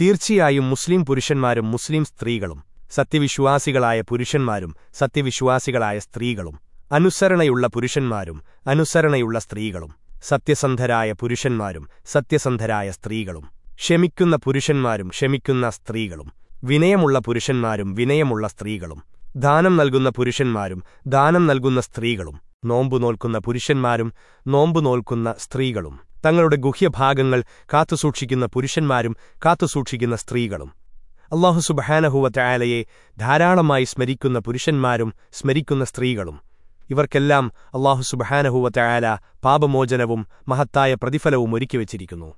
തീർച്ചയായും മുസ്ലിം പുരുഷന്മാരും മുസ്ലിം സ്ത്രീകളും സത്യവിശ്വാസികളായ പുരുഷന്മാരും സത്യവിശ്വാസികളായ സ്ത്രീകളും അനുസരണയുള്ള പുരുഷന്മാരും അനുസരണയുള്ള സ്ത്രീകളും സത്യസന്ധരായ പുരുഷന്മാരും സത്യസന്ധരായ സ്ത്രീകളും ക്ഷമിക്കുന്ന പുരുഷന്മാരും ക്ഷമിക്കുന്ന സ്ത്രീകളും വിനയമുള്ള പുരുഷന്മാരും വിനയമുള്ള സ്ത്രീകളും ദാനം നൽകുന്ന പുരുഷന്മാരും ദാനം നൽകുന്ന സ്ത്രീകളും നോമ്പു നോൽക്കുന്ന പുരുഷന്മാരും നോമ്പു നോൽക്കുന്ന സ്ത്രീകളും. തങ്ങളുടെ ഗുഹ്യഭാഗങ്ങൾ കാത്തുസൂക്ഷിക്കുന്ന പുരുഷന്മാരും കാത്തുസൂക്ഷിക്കുന്ന സ്ത്രീകളും. അള്ളാഹു സുബഹാനഹുവറ്റയാലയെ ധാരാളമായി സ്മരിക്കുന്ന പുരുഷന്മാരും സ്മരിക്കുന്ന സ്ത്രീകളും. ഇവർക്കെല്ലാം അള്ളാഹു സുബഹാനഹുവറ്റയാല പാപമോചനവും മഹത്തായ പ്രതിഫലവും ഒരുക്കിവച്ചിരിക്കുന്നു.